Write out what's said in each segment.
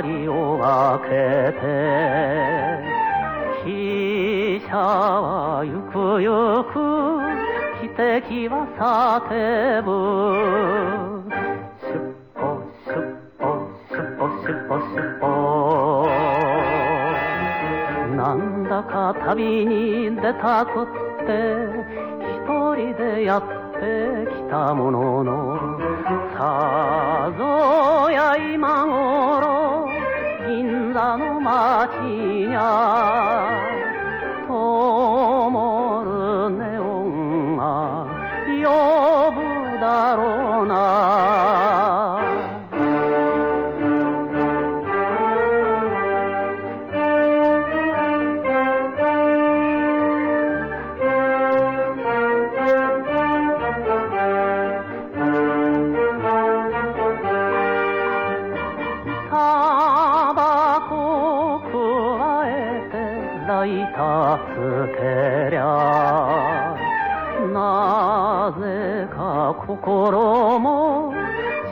けて汽車はゆくゆく汽笛は叫ぶ。シュッポシュッポシュッポシュッポシュッポ。なんだか旅に出たくって一人でやってきたもののぶだろうな。タバコくわえてライターつけ心も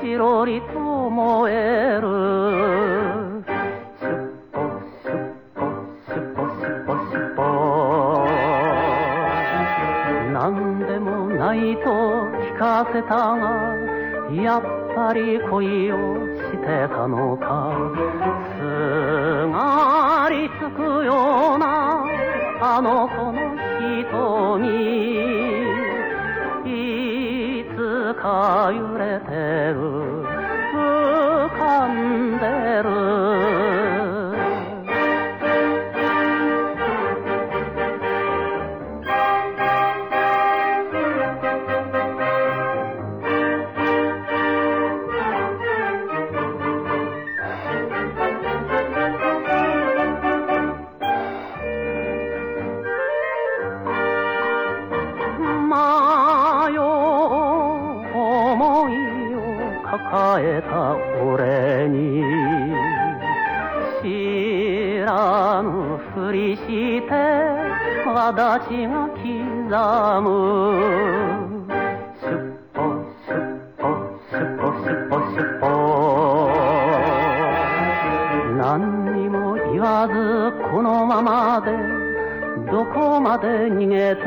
チロリと燃える。シュッポシュッポシュッポシュッポシュッポなんでもないと聞かせたがやっぱり恋をしてたのか。か抱えた俺に知らぬふりして私が刻む。シュッポシュッポシュッポシュッポシュッポ。何にも言わずこのままでどこまで逃げて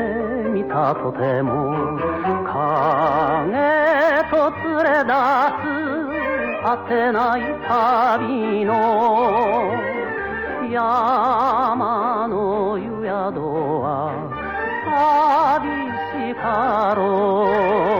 みたとても影と連れ出す果てない旅の山の湯宿は寂しかろう。